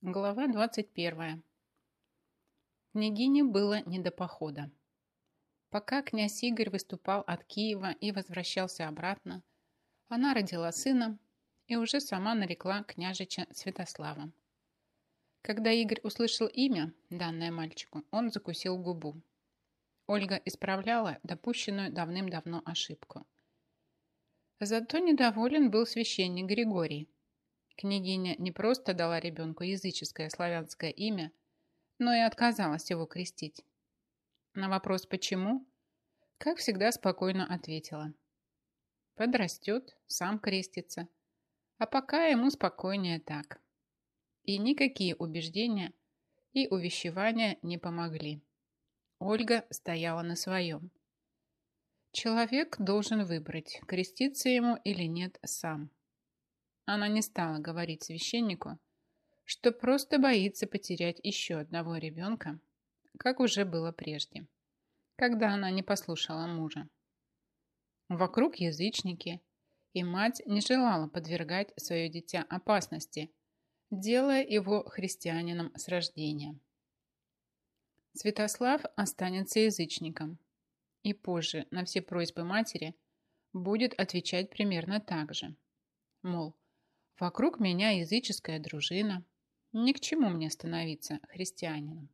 Глава 21. Княгине было не до похода. Пока князь Игорь выступал от Киева и возвращался обратно, она родила сына и уже сама нарекла княжича Святославом. Когда Игорь услышал имя, данное мальчику, он закусил губу. Ольга исправляла допущенную давным-давно ошибку. Зато недоволен был священник Григорий, Княгиня не просто дала ребенку языческое славянское имя, но и отказалась его крестить. На вопрос «почему?» как всегда спокойно ответила. Подрастет, сам крестится. А пока ему спокойнее так. И никакие убеждения и увещевания не помогли. Ольга стояла на своем. Человек должен выбрать, креститься ему или нет сам. Она не стала говорить священнику, что просто боится потерять еще одного ребенка, как уже было прежде, когда она не послушала мужа. Вокруг язычники, и мать не желала подвергать свое дитя опасности, делая его христианином с рождения. Святослав останется язычником и позже на все просьбы матери будет отвечать примерно так же. Мол, Вокруг меня языческая дружина. Ни к чему мне становиться христианином.